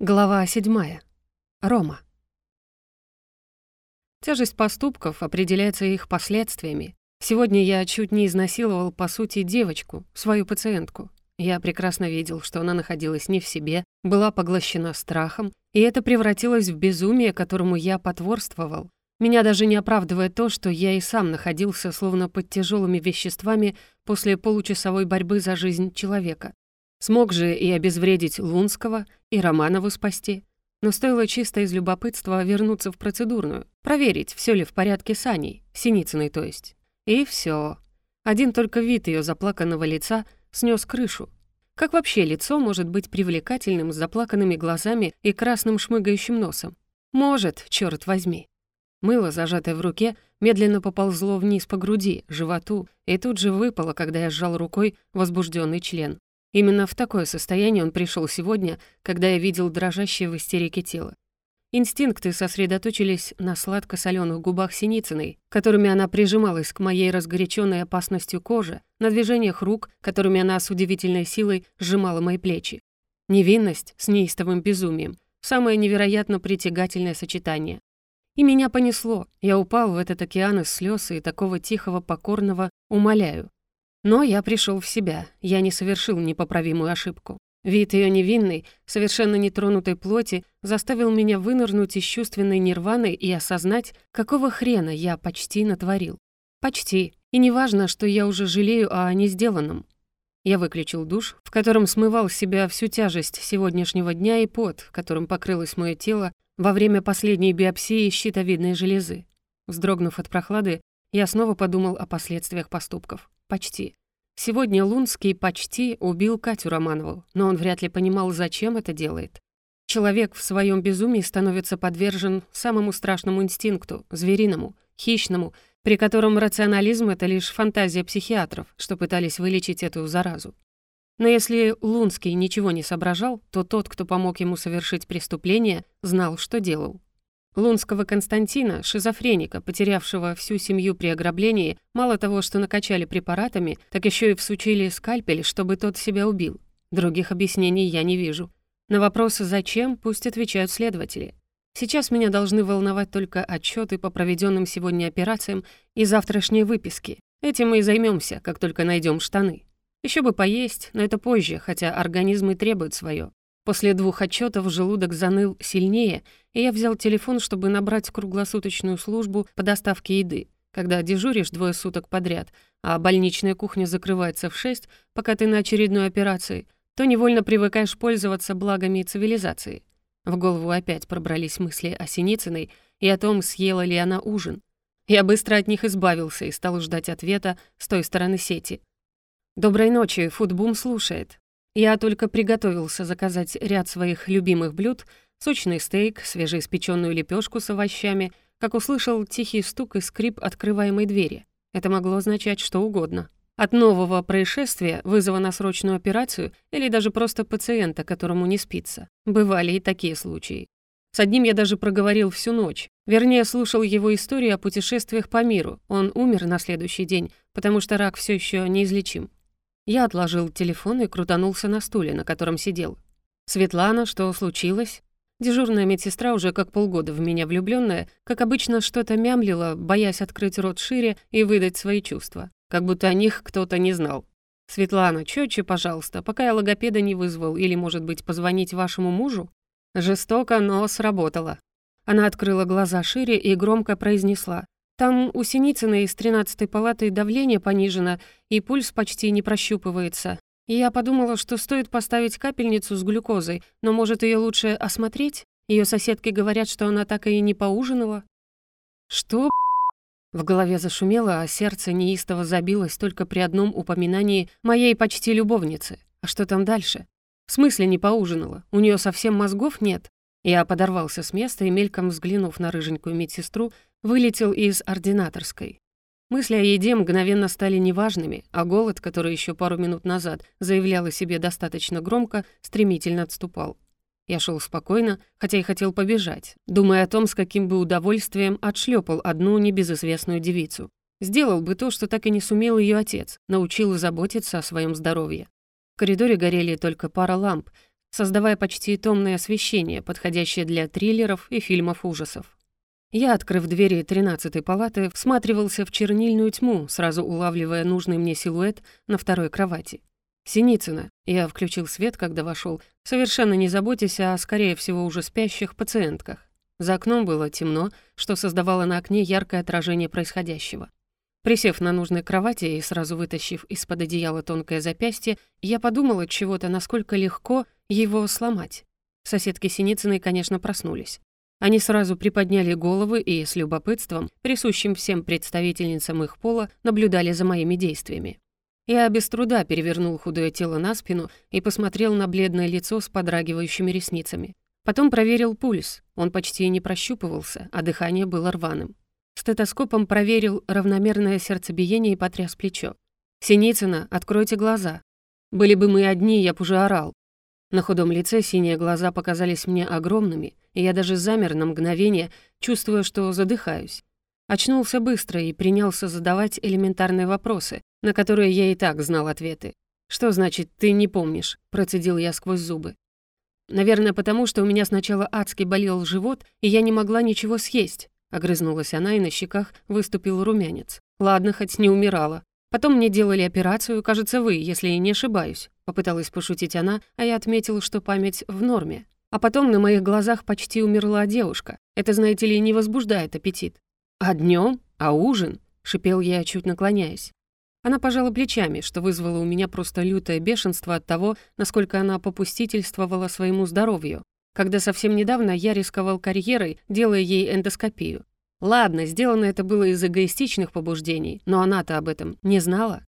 Глава 7. Рома. Тяжесть поступков определяется их последствиями. Сегодня я чуть не изнасиловал, по сути, девочку, свою пациентку. Я прекрасно видел, что она находилась не в себе, была поглощена страхом, и это превратилось в безумие, которому я потворствовал. Меня даже не оправдывает то, что я и сам находился словно под тяжелыми веществами после получасовой борьбы за жизнь человека. Смог же и обезвредить Лунского, и Романову спасти. Но стоило чисто из любопытства вернуться в процедурную, проверить, все ли в порядке с Аней, Синицыной то есть. И все. Один только вид ее заплаканного лица снес крышу. Как вообще лицо может быть привлекательным с заплаканными глазами и красным шмыгающим носом? Может, черт возьми. Мыло, зажатое в руке, медленно поползло вниз по груди, животу, и тут же выпало, когда я сжал рукой возбужденный член. Именно в такое состояние он пришел сегодня, когда я видел дрожащее в истерике тело. Инстинкты сосредоточились на сладко соленых губах Синицыной, которыми она прижималась к моей разгоряченной опасностью кожи, на движениях рук, которыми она с удивительной силой сжимала мои плечи. Невинность с неистовым безумием — самое невероятно притягательное сочетание. И меня понесло. Я упал в этот океан из слез и такого тихого покорного «умоляю». Но я пришел в себя, я не совершил непоправимую ошибку. Вид ее невинной, совершенно нетронутой плоти заставил меня вынырнуть из чувственной нирваны и осознать, какого хрена я почти натворил. Почти. И не важно, что я уже жалею о несделанном. Я выключил душ, в котором смывал с себя всю тяжесть сегодняшнего дня и пот, которым покрылось мое тело во время последней биопсии щитовидной железы. Вздрогнув от прохлады, я снова подумал о последствиях поступков. Почти. Сегодня Лунский почти убил Катю Романову, но он вряд ли понимал, зачем это делает. Человек в своем безумии становится подвержен самому страшному инстинкту, звериному, хищному, при котором рационализм — это лишь фантазия психиатров, что пытались вылечить эту заразу. Но если Лунский ничего не соображал, то тот, кто помог ему совершить преступление, знал, что делал. Лунского Константина, шизофреника, потерявшего всю семью при ограблении, мало того, что накачали препаратами, так еще и всучили скальпель, чтобы тот себя убил. Других объяснений я не вижу. На вопросы «зачем» пусть отвечают следователи. Сейчас меня должны волновать только отчеты по проведенным сегодня операциям и завтрашние выписки. Этим мы и займемся, как только найдем штаны. Еще бы поесть, но это позже, хотя организм и требует свое. После двух отчетов желудок заныл сильнее, и я взял телефон, чтобы набрать круглосуточную службу по доставке еды. Когда дежуришь двое суток подряд, а больничная кухня закрывается в шесть, пока ты на очередной операции, то невольно привыкаешь пользоваться благами цивилизации. В голову опять пробрались мысли о Синицыной и о том, съела ли она ужин. Я быстро от них избавился и стал ждать ответа с той стороны сети. «Доброй ночи, Футбум слушает. Я только приготовился заказать ряд своих любимых блюд, сочный стейк, свежеиспеченную лепешку с овощами, как услышал тихий стук и скрип открываемой двери. Это могло означать что угодно. От нового происшествия, вызова на срочную операцию или даже просто пациента, которому не спится. Бывали и такие случаи. С одним я даже проговорил всю ночь. Вернее, слушал его историю о путешествиях по миру. Он умер на следующий день, потому что рак все еще неизлечим. Я отложил телефон и крутанулся на стуле, на котором сидел. «Светлана, что случилось?» Дежурная медсестра, уже как полгода в меня влюбленная, как обычно, что-то мямлила, боясь открыть рот шире и выдать свои чувства. Как будто о них кто-то не знал. «Светлана, чётче, пожалуйста, пока я логопеда не вызвал, или, может быть, позвонить вашему мужу?» Жестоко, но сработало. Она открыла глаза шире и громко произнесла. Там у Синицыной из тринадцатой палаты давление понижено, и пульс почти не прощупывается. Я подумала, что стоит поставить капельницу с глюкозой, но, может, ее лучше осмотреть? Ее соседки говорят, что она так и не поужинала. Что, В голове зашумело, а сердце неистово забилось только при одном упоминании моей почти любовницы. А что там дальше? В смысле не поужинала? У нее совсем мозгов нет? Я подорвался с места и, мельком взглянув на рыженькую медсестру, вылетел из ординаторской. Мысли о еде мгновенно стали неважными, а голод, который еще пару минут назад заявлял о себе достаточно громко, стремительно отступал. Я шел спокойно, хотя и хотел побежать, думая о том, с каким бы удовольствием отшлепал одну небезызвестную девицу. Сделал бы то, что так и не сумел ее отец, научил заботиться о своем здоровье. В коридоре горели только пара ламп, создавая почти томное освещение, подходящее для триллеров и фильмов ужасов. Я, открыв двери тринадцатой палаты, всматривался в чернильную тьму, сразу улавливая нужный мне силуэт на второй кровати. Синицына. Я включил свет, когда вошел, совершенно не заботясь о, скорее всего, уже спящих пациентках. За окном было темно, что создавало на окне яркое отражение происходящего. Присев на нужной кровати и сразу вытащив из-под одеяла тонкое запястье, я подумала от чего-то, насколько легко его сломать. Соседки Синицыной, конечно, проснулись. Они сразу приподняли головы и с любопытством, присущим всем представительницам их пола, наблюдали за моими действиями. Я без труда перевернул худое тело на спину и посмотрел на бледное лицо с подрагивающими ресницами. Потом проверил пульс. Он почти не прощупывался, а дыхание было рваным. Стетоскопом проверил равномерное сердцебиение и потряс плечо. «Синицына, откройте глаза. Были бы мы одни, я б уже орал». На худом лице синие глаза показались мне огромными, и я даже замер на мгновение, чувствуя, что задыхаюсь. Очнулся быстро и принялся задавать элементарные вопросы, на которые я и так знал ответы. «Что значит, ты не помнишь?» – процедил я сквозь зубы. «Наверное, потому что у меня сначала адски болел живот, и я не могла ничего съесть», — огрызнулась она, и на щеках выступил румянец. «Ладно, хоть не умирала. Потом мне делали операцию, кажется, вы, если я не ошибаюсь», — попыталась пошутить она, а я отметил, что память в норме. А потом на моих глазах почти умерла девушка. Это, знаете ли, не возбуждает аппетит. «А днем? А ужин?» — шипел я, чуть наклоняясь. Она пожала плечами, что вызвало у меня просто лютое бешенство от того, насколько она попустительствовала своему здоровью, когда совсем недавно я рисковал карьерой, делая ей эндоскопию. Ладно, сделано это было из эгоистичных побуждений, но она-то об этом не знала.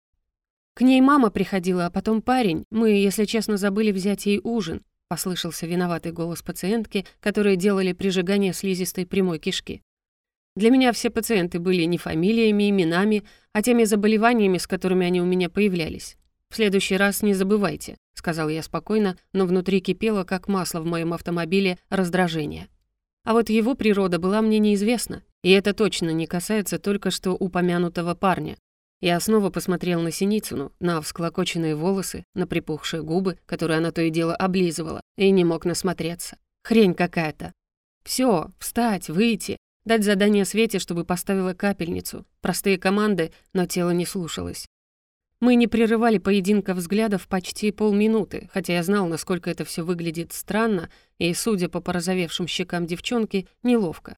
К ней мама приходила, а потом парень. Мы, если честно, забыли взять ей ужин. Послышался виноватый голос пациентки, которые делали прижигание слизистой прямой кишки. Для меня все пациенты были не фамилиями, именами, а теми заболеваниями, с которыми они у меня появлялись. «В следующий раз не забывайте», — сказал я спокойно, но внутри кипело, как масло в моем автомобиле, раздражение. А вот его природа была мне неизвестна, и это точно не касается только что упомянутого парня. Я снова посмотрел на Синицыну, на всклокоченные волосы, на припухшие губы, которые она то и дело облизывала, и не мог насмотреться. Хрень какая-то. Все, встать, выйти, дать задание Свете, чтобы поставила капельницу. Простые команды, но тело не слушалось. Мы не прерывали поединка взглядов почти полминуты, хотя я знал, насколько это все выглядит странно и, судя по порозовевшим щекам девчонки, неловко.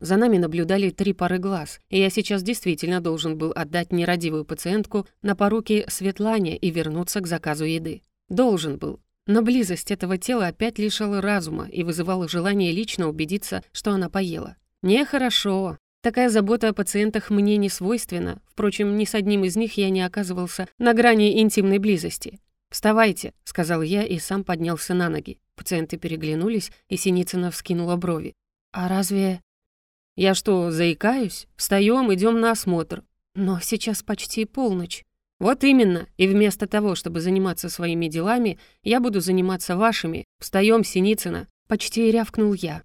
За нами наблюдали три пары глаз, и я сейчас действительно должен был отдать нерадивую пациентку на поруки Светлане и вернуться к заказу еды. Должен был. Но близость этого тела опять лишала разума и вызывала желание лично убедиться, что она поела. Нехорошо. Такая забота о пациентах мне не свойственна. Впрочем, ни с одним из них я не оказывался на грани интимной близости. «Вставайте», — сказал я и сам поднялся на ноги. Пациенты переглянулись, и Синицына вскинула брови. «А разве...» «Я что, заикаюсь? Встаем, идем на осмотр. Но сейчас почти полночь. Вот именно. И вместо того, чтобы заниматься своими делами, я буду заниматься вашими. Встаем, Синицына. Почти рявкнул я.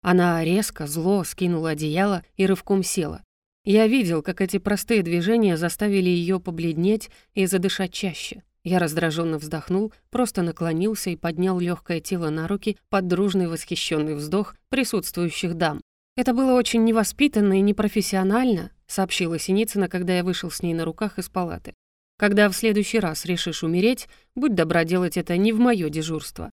Она резко, зло скинула одеяло и рывком села. Я видел, как эти простые движения заставили ее побледнеть и задышать чаще. Я раздраженно вздохнул, просто наклонился и поднял легкое тело на руки под дружный восхищенный вздох присутствующих дам. «Это было очень невоспитанно и непрофессионально», сообщила Синицына, когда я вышел с ней на руках из палаты. «Когда в следующий раз решишь умереть, будь добра делать это не в моё дежурство.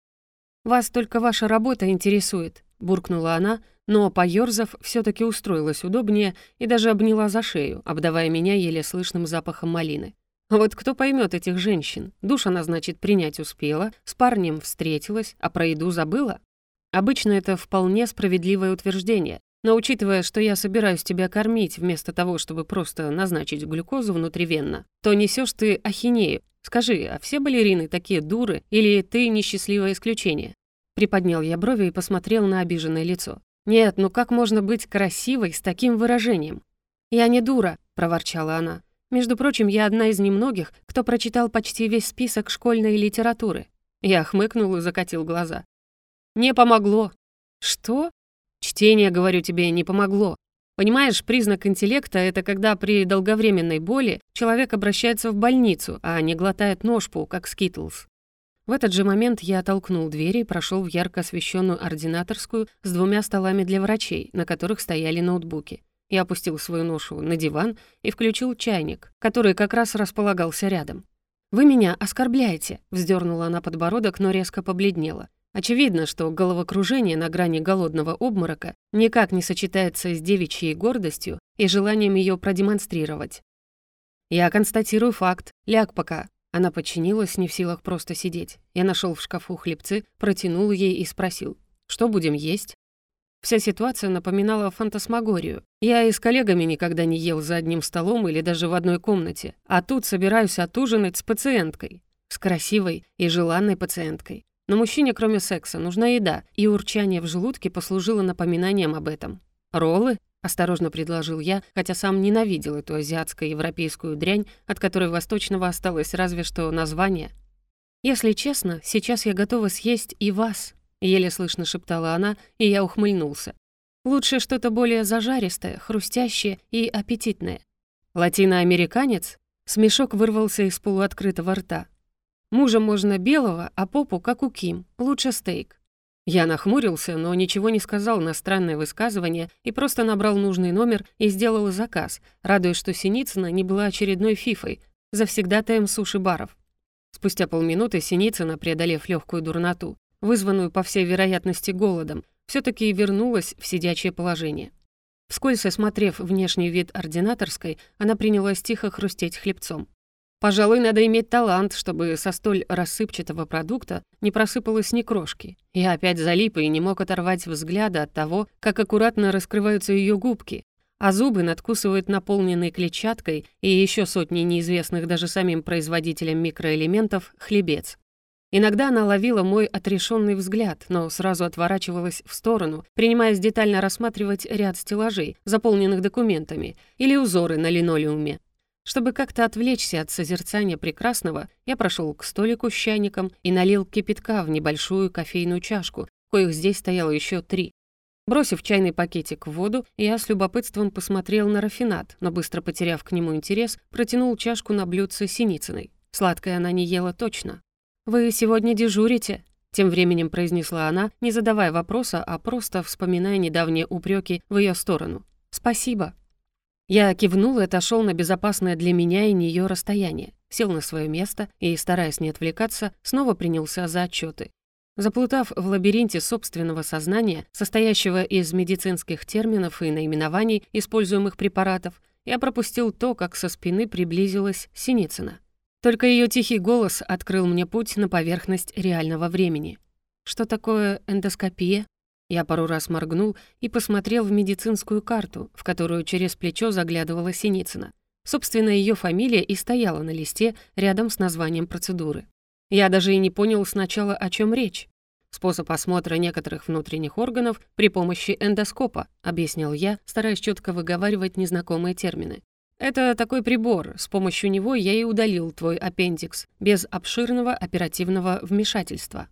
Вас только ваша работа интересует», буркнула она, но, поёрзав, всё таки устроилась удобнее и даже обняла за шею, обдавая меня еле слышным запахом малины. Вот кто поймет этих женщин? Душ она, значит, принять успела, с парнем встретилась, а про еду забыла? Обычно это вполне справедливое утверждение, но учитывая, что я собираюсь тебя кормить вместо того, чтобы просто назначить глюкозу внутривенно, то несешь ты ахинею. Скажи, а все балерины такие дуры или ты несчастливое исключение? Приподнял я брови и посмотрел на обиженное лицо. «Нет, ну как можно быть красивой с таким выражением?» «Я не дура», — проворчала она. «Между прочим, я одна из немногих, кто прочитал почти весь список школьной литературы». Я хмыкнул и закатил глаза. «Не помогло». «Что?» Чтение, говорю тебе, не помогло. Понимаешь, признак интеллекта — это когда при долговременной боли человек обращается в больницу, а не глотает но-шпу, как Скитлс. В этот же момент я оттолкнул двери и прошел в ярко освещенную ординаторскую с двумя столами для врачей, на которых стояли ноутбуки. Я опустил свою ношу на диван и включил чайник, который как раз располагался рядом. «Вы меня оскорбляете», — вздернула она подбородок, но резко побледнела. Очевидно, что головокружение на грани голодного обморока никак не сочетается с девичьей гордостью и желанием ее продемонстрировать. «Я констатирую факт. Ляг пока». Она подчинилась, не в силах просто сидеть. Я нашел в шкафу хлебцы, протянул ей и спросил, «Что будем есть?» Вся ситуация напоминала фантасмагорию. Я и с коллегами никогда не ел за одним столом или даже в одной комнате, а тут собираюсь отужинать с пациенткой. С красивой и желанной пациенткой. Но мужчине, кроме секса, нужна еда, и урчание в желудке послужило напоминанием об этом. «Роллы?» — осторожно предложил я, хотя сам ненавидел эту азиатско-европейскую дрянь, от которой восточного осталось разве что название. «Если честно, сейчас я готова съесть и вас», Еле слышно шептала она, и я ухмыльнулся. Лучше что-то более зажаристое, хрустящее и аппетитное. Латиноамериканец? Смешок вырвался из полуоткрытого рта. Мужа можно белого, а попу, как у Ким. Лучше стейк. Я нахмурился, но ничего не сказал на странное высказывание и просто набрал нужный номер и сделал заказ, радуясь, что Синицына не была очередной фифой, завсегдатаем суши-баров. Спустя полминуты Синицына, преодолев легкую дурноту, вызванную, по всей вероятности, голодом, все таки вернулась в сидячее положение. Вскользь осмотрев внешний вид ординаторской, она принялась тихо хрустеть хлебцом. Пожалуй, надо иметь талант, чтобы со столь рассыпчатого продукта не просыпалось ни крошки. Я опять залип и не мог оторвать взгляда от того, как аккуратно раскрываются ее губки, а зубы надкусывают наполненный клетчаткой и еще сотни неизвестных даже самим производителям микроэлементов хлебец. Иногда она ловила мой отрешенный взгляд, но сразу отворачивалась в сторону, принимаясь детально рассматривать ряд стеллажей, заполненных документами, или узоры на линолеуме. Чтобы как-то отвлечься от созерцания прекрасного, я прошел к столику с чайником и налил кипятка в небольшую кофейную чашку, коих здесь стояло еще три. Бросив чайный пакетик в воду, я с любопытством посмотрел на рафинат, но быстро потеряв к нему интерес, протянул чашку на блюдце Синицыной. Сладкое она не ела точно, «Вы сегодня дежурите?» Тем временем произнесла она, не задавая вопроса, а просто вспоминая недавние упреки в ее сторону. «Спасибо». Я кивнул и отошел на безопасное для меня и нее расстояние, сел на свое место и, стараясь не отвлекаться, снова принялся за отчеты. Заплутав в лабиринте собственного сознания, состоящего из медицинских терминов и наименований используемых препаратов, я пропустил то, как со спины приблизилась Синицына. Только ее тихий голос открыл мне путь на поверхность реального времени. Что такое эндоскопия? Я пару раз моргнул и посмотрел в медицинскую карту, в которую через плечо заглядывала Синицына. Собственно, ее фамилия и стояла на листе рядом с названием процедуры. Я даже и не понял сначала, о чем речь. «Способ осмотра некоторых внутренних органов при помощи эндоскопа», объяснил я, стараясь четко выговаривать незнакомые термины. Это такой прибор, с помощью него я и удалил твой аппендикс, без обширного оперативного вмешательства.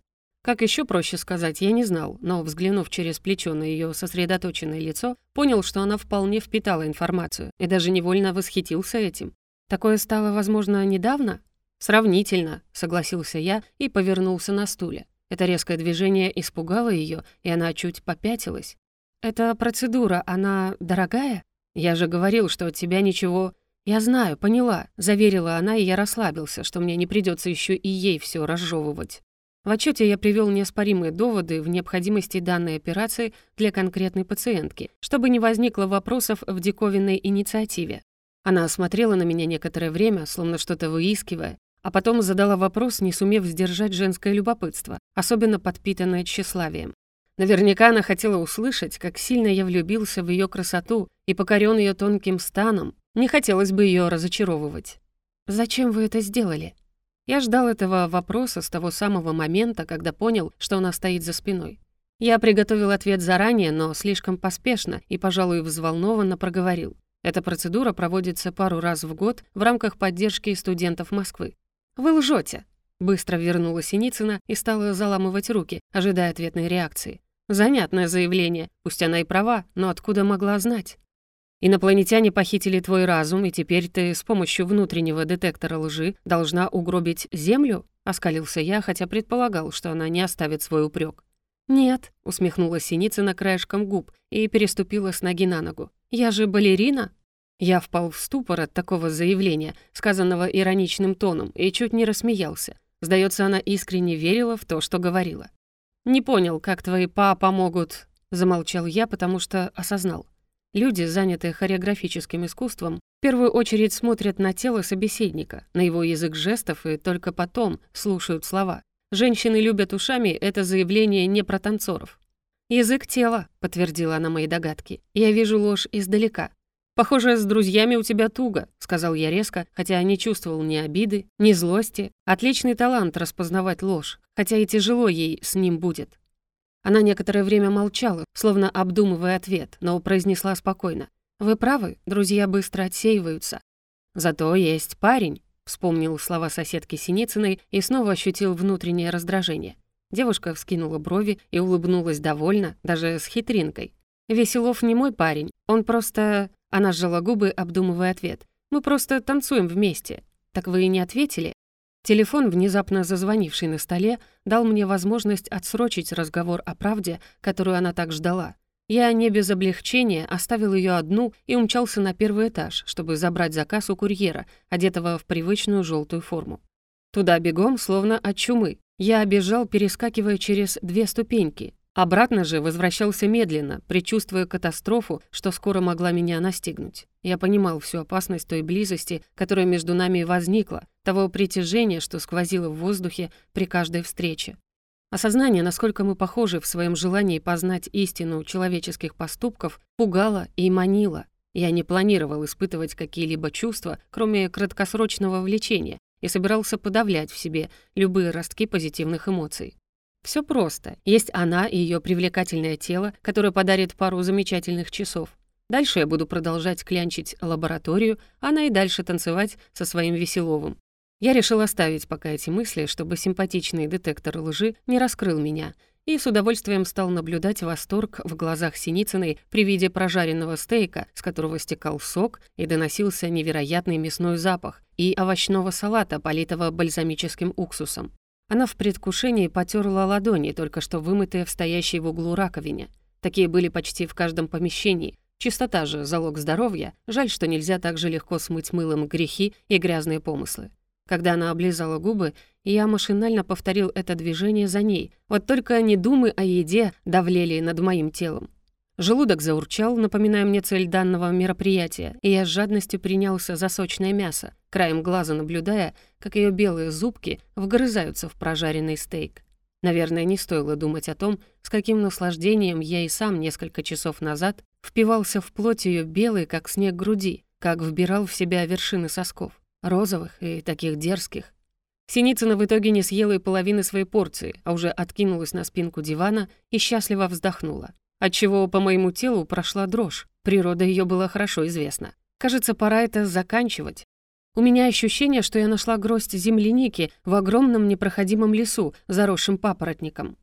Как еще проще сказать, я не знал, но, взглянув через плечо на ее сосредоточенное лицо, понял, что она вполне впитала информацию и даже невольно восхитился этим. Такое стало, возможно, недавно? Сравнительно, согласился я и повернулся на стуле. Это резкое движение испугало ее, и она чуть попятилась. «Эта процедура, она дорогая?» «Я же говорил, что от тебя ничего...» «Я знаю, поняла», — заверила она, и я расслабился, что мне не придется еще и ей все разжевывать. В отчете я привел неоспоримые доводы в необходимости данной операции для конкретной пациентки, чтобы не возникло вопросов в диковинной инициативе. Она осмотрела на меня некоторое время, словно что-то выискивая, а потом задала вопрос, не сумев сдержать женское любопытство, особенно подпитанное тщеславием. Наверняка она хотела услышать, как сильно я влюбился в ее красоту и покорен ее тонким станом. Не хотелось бы ее разочаровывать. «Зачем вы это сделали?» Я ждал этого вопроса с того самого момента, когда понял, что она стоит за спиной. Я приготовил ответ заранее, но слишком поспешно и, пожалуй, взволнованно проговорил. Эта процедура проводится пару раз в год в рамках поддержки студентов Москвы. «Вы лжете!» Быстро вернула Синицына и стала заламывать руки, ожидая ответной реакции. Занятное заявление, пусть она и права, но откуда могла знать? Инопланетяне похитили твой разум, и теперь ты с помощью внутреннего детектора лжи должна угробить Землю?» — оскалился я, хотя предполагал, что она не оставит свой упрек. «Нет», — усмехнулась Синицына краешком губ и переступила с ноги на ногу. «Я же балерина». Я впал в ступор от такого заявления, сказанного ироничным тоном, и чуть не рассмеялся. Сдается, она искренне верила в то, что говорила. «Не понял, как твои па помогут...» Замолчал я, потому что осознал. Люди, занятые хореографическим искусством, в первую очередь смотрят на тело собеседника, на его язык жестов и только потом слушают слова. «Женщины любят ушами» — это заявление не про танцоров. «Язык тела», — подтвердила она мои догадки. «Я вижу ложь издалека». «Похоже, с друзьями у тебя туго», — сказал я резко, хотя не чувствовал ни обиды, ни злости. Отличный талант распознавать ложь, хотя и тяжело ей с ним будет. Она некоторое время молчала, словно обдумывая ответ, но произнесла спокойно. «Вы правы, друзья быстро отсеиваются. Зато есть парень», — вспомнил слова соседки Синицыной и снова ощутил внутреннее раздражение. Девушка вскинула брови и улыбнулась довольно, даже с хитринкой. «Веселов не мой парень, он просто...» Она сжала губы, обдумывая ответ. «Мы просто танцуем вместе. Так вы и не ответили?» Телефон, внезапно зазвонивший на столе, дал мне возможность отсрочить разговор о правде, которую она так ждала. Я не без облегчения оставил ее одну и умчался на первый этаж, чтобы забрать заказ у курьера, одетого в привычную желтую форму. Туда бегом, словно от чумы. Я бежал, перескакивая через две ступеньки, Обратно же возвращался медленно, предчувствуя катастрофу, что скоро могла меня настигнуть. Я понимал всю опасность той близости, которая между нами возникла, того притяжения, что сквозило в воздухе при каждой встрече. Осознание, насколько мы похожи в своем желании познать истину человеческих поступков, пугало и манило. Я не планировал испытывать какие-либо чувства, кроме краткосрочного влечения, и собирался подавлять в себе любые ростки позитивных эмоций. Все просто. Есть она и ее привлекательное тело, которое подарит пару замечательных часов. Дальше я буду продолжать клянчить лабораторию, она и дальше танцевать со своим Веселовым. Я решил оставить пока эти мысли, чтобы симпатичный детектор лжи не раскрыл меня, и с удовольствием стал наблюдать восторг в глазах Синицыной при виде прожаренного стейка, с которого стекал сок и доносился невероятный мясной запах, и овощного салата, политого бальзамическим уксусом. Она в предвкушении потерла ладони, только что вымытые в стоящей в углу раковине. Такие были почти в каждом помещении. Чистота же — залог здоровья. Жаль, что нельзя так же легко смыть мылом грехи и грязные помыслы. Когда она облизала губы, я машинально повторил это движение за ней. Вот только не думы о еде давлели над моим телом. Желудок заурчал, напоминая мне цель данного мероприятия, и я с жадностью принялся за сочное мясо, краем глаза наблюдая, как ее белые зубки вгрызаются в прожаренный стейк. Наверное, не стоило думать о том, с каким наслаждением я и сам несколько часов назад впивался в плоть ее белой, как снег груди, как вбирал в себя вершины сосков, розовых и таких дерзких. Синицына в итоге не съела и половины своей порции, а уже откинулась на спинку дивана и счастливо вздохнула отчего по моему телу прошла дрожь. Природа ее была хорошо известна. Кажется, пора это заканчивать. У меня ощущение, что я нашла гроздь земляники в огромном непроходимом лесу, заросшим папоротником.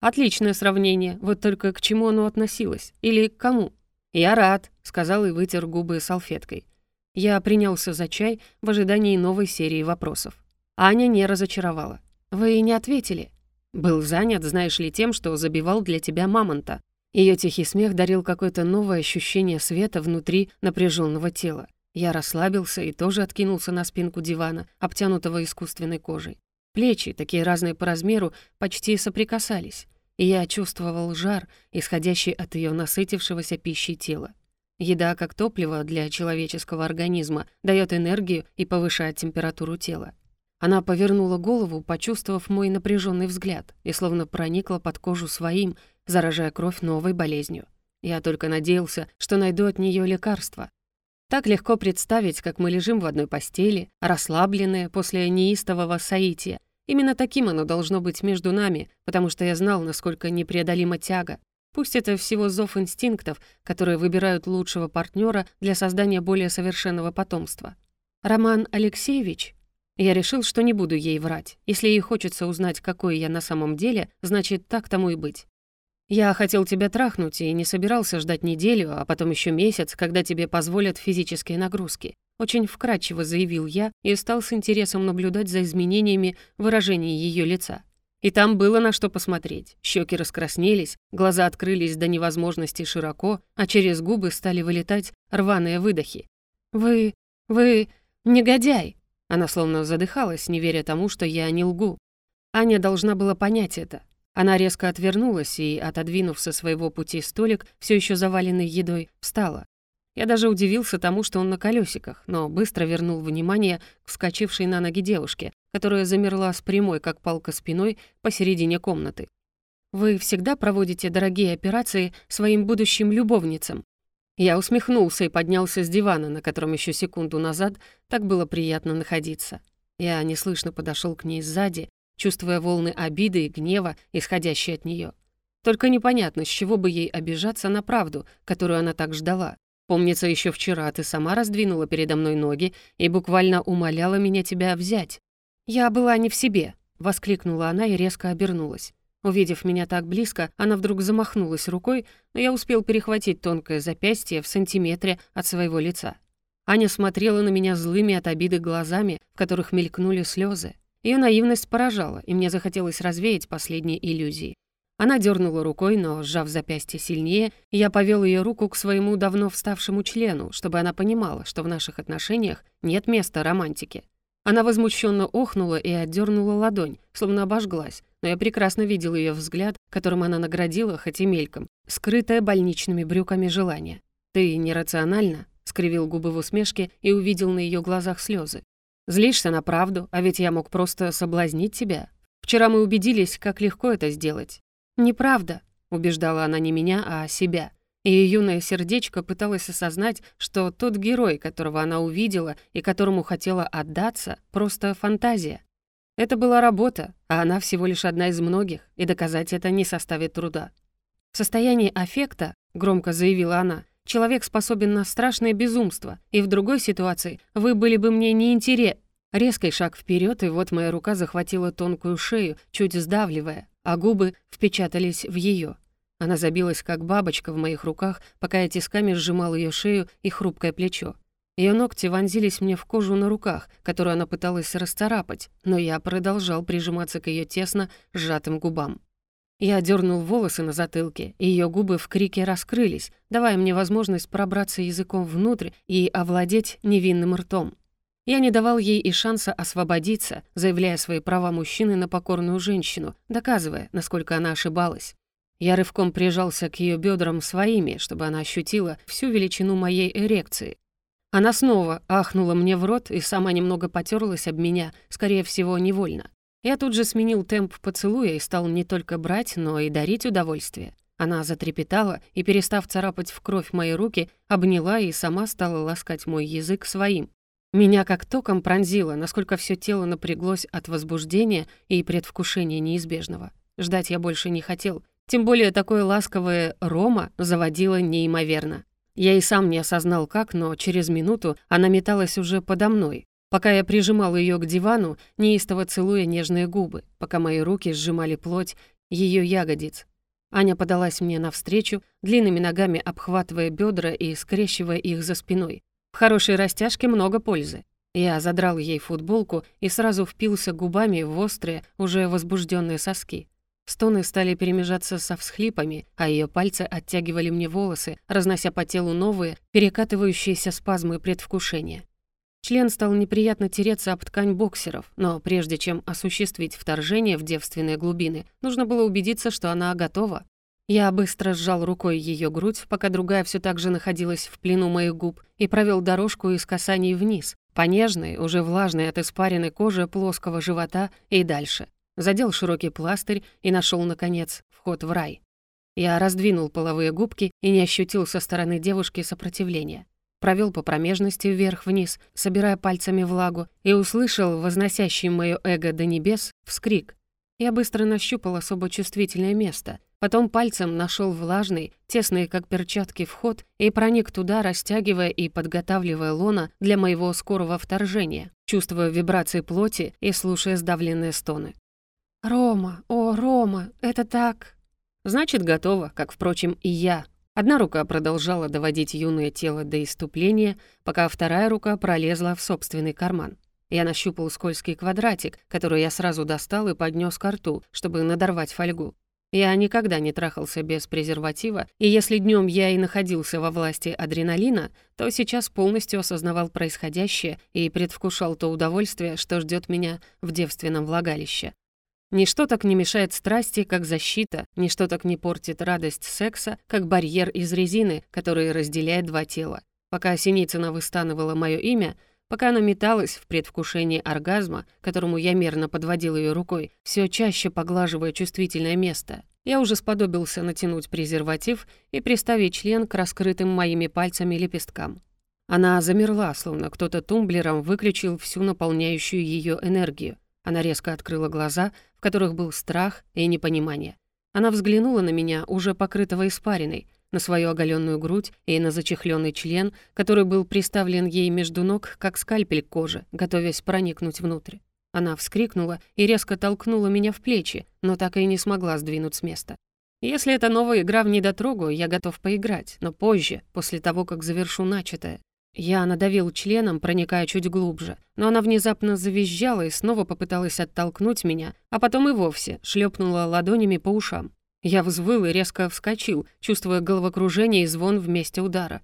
Отличное сравнение, вот только к чему оно относилось? Или к кому? «Я рад», — сказал и вытер губы салфеткой. Я принялся за чай в ожидании новой серии вопросов. Аня не разочаровала. «Вы не ответили?» «Был занят, знаешь ли, тем, что забивал для тебя мамонта. Ее тихий смех дарил какое-то новое ощущение света внутри напряженного тела. Я расслабился и тоже откинулся на спинку дивана, обтянутого искусственной кожей. Плечи, такие разные по размеру, почти соприкасались, и я чувствовал жар, исходящий от ее насытившегося пищей тела. Еда, как топливо для человеческого организма, дает энергию и повышает температуру тела. Она повернула голову, почувствовав мой напряженный взгляд, и словно проникла под кожу своим, заражая кровь новой болезнью. Я только надеялся, что найду от нее лекарство. Так легко представить, как мы лежим в одной постели, расслабленные после неистового соития. Именно таким оно должно быть между нами, потому что я знал, насколько непреодолима тяга. Пусть это всего зов инстинктов, которые выбирают лучшего партнера для создания более совершенного потомства. Роман Алексеевич я решил, что не буду ей врать. Если ей хочется узнать, какой я на самом деле, значит, так тому и быть. Я хотел тебя трахнуть и не собирался ждать неделю, а потом еще месяц, когда тебе позволят физические нагрузки. Очень вкратчиво заявил я и стал с интересом наблюдать за изменениями выражения ее лица. И там было на что посмотреть. Щеки раскраснелись, глаза открылись до невозможности широко, а через губы стали вылетать рваные выдохи. «Вы... вы... негодяй!» Она словно задыхалась, не веря тому, что я не лгу. Аня должна была понять это. Она резко отвернулась и, отодвинув со своего пути столик, все еще заваленный едой, встала. Я даже удивился тому, что он на колесиках, но быстро вернул внимание к вскочившей на ноги девушке, которая замерла с прямой, как палка спиной, посередине комнаты. «Вы всегда проводите дорогие операции своим будущим любовницам?» Я усмехнулся и поднялся с дивана, на котором еще секунду назад так было приятно находиться. Я неслышно подошел к ней сзади, чувствуя волны обиды и гнева, исходящие от нее. Только непонятно, с чего бы ей обижаться на правду, которую она так ждала. Помнится, еще вчера ты сама раздвинула передо мной ноги и буквально умоляла меня тебя взять. «Я была не в себе», — воскликнула она и резко обернулась. Увидев меня так близко, она вдруг замахнулась рукой, но я успел перехватить тонкое запястье в сантиметре от своего лица. Аня смотрела на меня злыми от обиды глазами, в которых мелькнули слезы. Ее наивность поражала, и мне захотелось развеять последние иллюзии. Она дернула рукой, но, сжав запястье сильнее, я повел ее руку к своему давно вставшему члену, чтобы она понимала, что в наших отношениях нет места романтике. Она возмущенно охнула и отдернула ладонь, словно обожглась, но я прекрасно видел ее взгляд, которым она наградила, хоть и мельком, скрытое больничными брюками желание. «Ты нерациональна?» — скривил губы в усмешке и увидел на ее глазах слезы. «Злишься на правду, а ведь я мог просто соблазнить тебя. Вчера мы убедились, как легко это сделать». «Неправда», — убеждала она не меня, а себя — и юное сердечко пыталось осознать, что тот герой, которого она увидела и которому хотела отдаться, просто фантазия. Это была работа, а она всего лишь одна из многих, и доказать это не составит труда. В состоянии аффекта, громко заявила она, человек способен на страшное безумство, и в другой ситуации вы были бы мне неинтересны. Резкий шаг вперед, и вот моя рука захватила тонкую шею, чуть сдавливая, а губы впечатались в ее. Она забилась, как бабочка в моих руках, пока я тисками сжимал ее шею и хрупкое плечо. Ее ногти вонзились мне в кожу на руках, которую она пыталась расцарапать, но я продолжал прижиматься к ее тесно сжатым губам. Я дернул волосы на затылке, и ее губы в крике раскрылись, давая мне возможность пробраться языком внутрь и овладеть невинным ртом. Я не давал ей и шанса освободиться, заявляя свои права мужчины на покорную женщину, доказывая, насколько она ошибалась. Я рывком прижался к ее бедрам своими, чтобы она ощутила всю величину моей эрекции. Она снова ахнула мне в рот и сама немного потерлась об меня, скорее всего, невольно. Я тут же сменил темп поцелуя и стал не только брать, но и дарить удовольствие. Она затрепетала и, перестав царапать в кровь мои руки, обняла и сама стала ласкать мой язык своим. Меня как током пронзило, насколько все тело напряглось от возбуждения и предвкушения неизбежного. Ждать я больше не хотел, тем более такое ласковое «Рома» заводило неимоверно. Я и сам не осознал как, но через минуту она металась уже подо мной, пока я прижимал ее к дивану, неистово целуя нежные губы, пока мои руки сжимали плоть ее ягодиц. Аня подалась мне навстречу, длинными ногами обхватывая бедра и скрещивая их за спиной. В хорошей растяжке много пользы. Я задрал ей футболку и сразу впился губами в острые, уже возбужденные соски. Стоны стали перемежаться со всхлипами, а ее пальцы оттягивали мне волосы, разнося по телу новые, перекатывающиеся спазмы предвкушения. Член стал неприятно тереться об ткань боксеров, но прежде чем осуществить вторжение в девственные глубины, нужно было убедиться, что она готова. Я быстро сжал рукой ее грудь, пока другая все так же находилась в плену моих губ, и провел дорожку из касаний вниз, по нежной, уже влажной от испаренной кожи плоского живота и дальше задел широкий пластырь и нашел наконец, вход в рай. Я раздвинул половые губки и не ощутил со стороны девушки сопротивления. Провел по промежности вверх-вниз, собирая пальцами влагу, и услышал возносящий моё эго до небес вскрик. Я быстро нащупал особо чувствительное место, потом пальцем нашел влажный, тесный, как перчатки, вход и проник туда, растягивая и подготавливая лона для моего скорого вторжения, чувствуя вибрации плоти и слушая сдавленные стоны. «Рома, о, Рома, это так...» Значит, готова, как, впрочем, и я. Одна рука продолжала доводить юное тело до иступления, пока вторая рука пролезла в собственный карман. Я нащупал скользкий квадратик, который я сразу достал и поднес к рту, чтобы надорвать фольгу. Я никогда не трахался без презерватива, и если днем я и находился во власти адреналина, то сейчас полностью осознавал происходящее и предвкушал то удовольствие, что ждет меня в девственном влагалище. Ничто так не мешает страсти, как защита, ничто так не портит радость секса, как барьер из резины, который разделяет два тела. Пока Синицына выстанывала мое имя, пока она металась в предвкушении оргазма, которому я мерно подводил ее рукой, все чаще поглаживая чувствительное место, я уже сподобился натянуть презерватив и приставить член к раскрытым моими пальцами лепесткам. Она замерла, словно кто-то тумблером выключил всю наполняющую ее энергию. Она резко открыла глаза, в которых был страх и непонимание. Она взглянула на меня, уже покрытого испариной, на свою оголенную грудь и на зачехленный член, который был приставлен ей между ног, как скальпель к коже, готовясь проникнуть внутрь. Она вскрикнула и резко толкнула меня в плечи, но так и не смогла сдвинуть с места. Если это новая игра в недотрогу, я готов поиграть, но позже, после того, как завершу начатое. Я надавил членом, проникая чуть глубже, но она внезапно завизжала и снова попыталась оттолкнуть меня, а потом и вовсе шлепнула ладонями по ушам. Я взвыл и резко вскочил, чувствуя головокружение и звон вместе удара.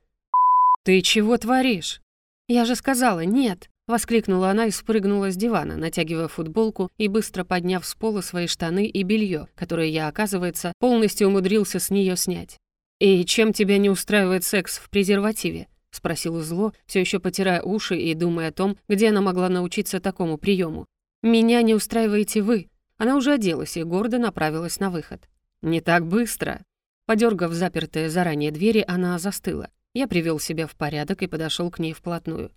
«Ты чего творишь?» «Я же сказала, нет!» — воскликнула она и спрыгнула с дивана, натягивая футболку и быстро подняв с пола свои штаны и белье, которое я, оказывается, полностью умудрился с нее снять. «И чем тебя не устраивает секс в презервативе?» — спросил зло, все еще потирая уши и думая о том, где она могла научиться такому приему. «Меня не устраиваете вы». Она уже оделась и гордо направилась на выход. «Не так быстро». Подергав запертые заранее двери, она застыла. Я привел себя в порядок и подошел к ней вплотную.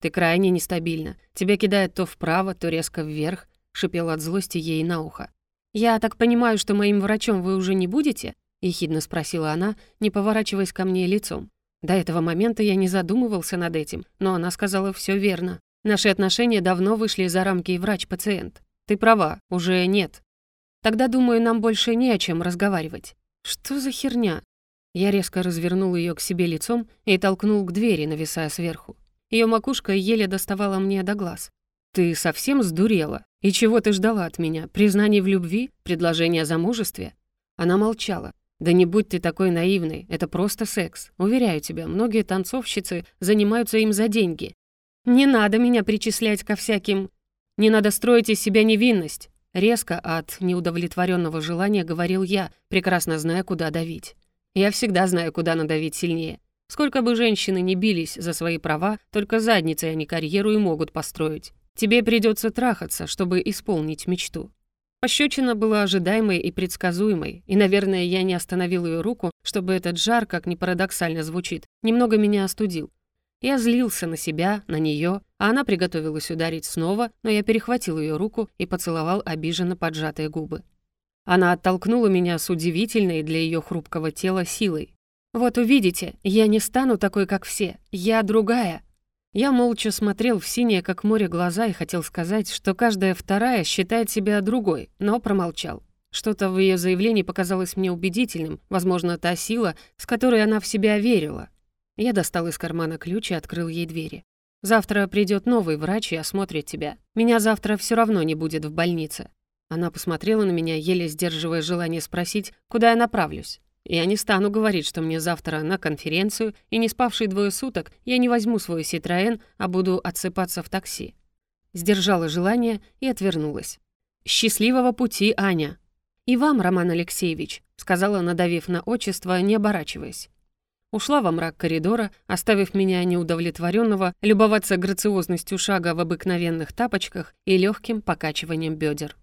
«Ты крайне нестабильна. Тебя кидает то вправо, то резко вверх», — шипел от злости ей на ухо. «Я так понимаю, что моим врачом вы уже не будете?» — ехидно спросила она, не поворачиваясь ко мне лицом. До этого момента я не задумывался над этим, но она сказала все верно. Наши отношения давно вышли за рамки врач-пациент. Ты права, уже нет. Тогда, думаю, нам больше не о чем разговаривать. Что за херня? Я резко развернул ее к себе лицом и толкнул к двери, нависая сверху. Ее макушка еле доставала мне до глаз. «Ты совсем сдурела? И чего ты ждала от меня? Признание в любви? Предложение о замужестве?» Она молчала, «Да не будь ты такой наивной, это просто секс. Уверяю тебя, многие танцовщицы занимаются им за деньги. Не надо меня причислять ко всяким... Не надо строить из себя невинность!» Резко от неудовлетворенного желания говорил я, прекрасно зная, куда давить. Я всегда знаю, куда надавить сильнее. Сколько бы женщины не бились за свои права, только задницей они карьеру и могут построить. Тебе придется трахаться, чтобы исполнить мечту. Пощечина была ожидаемой и предсказуемой, и, наверное, я не остановил ее руку, чтобы этот жар, как ни парадоксально звучит, немного меня остудил. Я злился на себя, на нее, а она приготовилась ударить снова, но я перехватил ее руку и поцеловал обиженно поджатые губы. Она оттолкнула меня с удивительной для ее хрупкого тела силой. «Вот увидите, я не стану такой, как все. Я другая. Я молча смотрел в синие, как море, глаза и хотел сказать, что каждая вторая считает себя другой, но промолчал. Что-то в ее заявлении показалось мне убедительным, возможно, та сила, с которой она в себя верила. Я достал из кармана ключ и открыл ей двери. «Завтра придет новый врач и осмотрит тебя. Меня завтра все равно не будет в больнице». Она посмотрела на меня, еле сдерживая желание спросить, куда я направлюсь. Я не стану говорить, что мне завтра на конференцию, и не спавший двое суток я не возьму свой Ситроен, а буду отсыпаться в такси. Сдержала желание и отвернулась. «Счастливого пути, Аня!» «И вам, Роман Алексеевич», — сказала, надавив на отчество, не оборачиваясь. Ушла во мрак коридора, оставив меня неудовлетворенного любоваться грациозностью шага в обыкновенных тапочках и легким покачиванием бедер.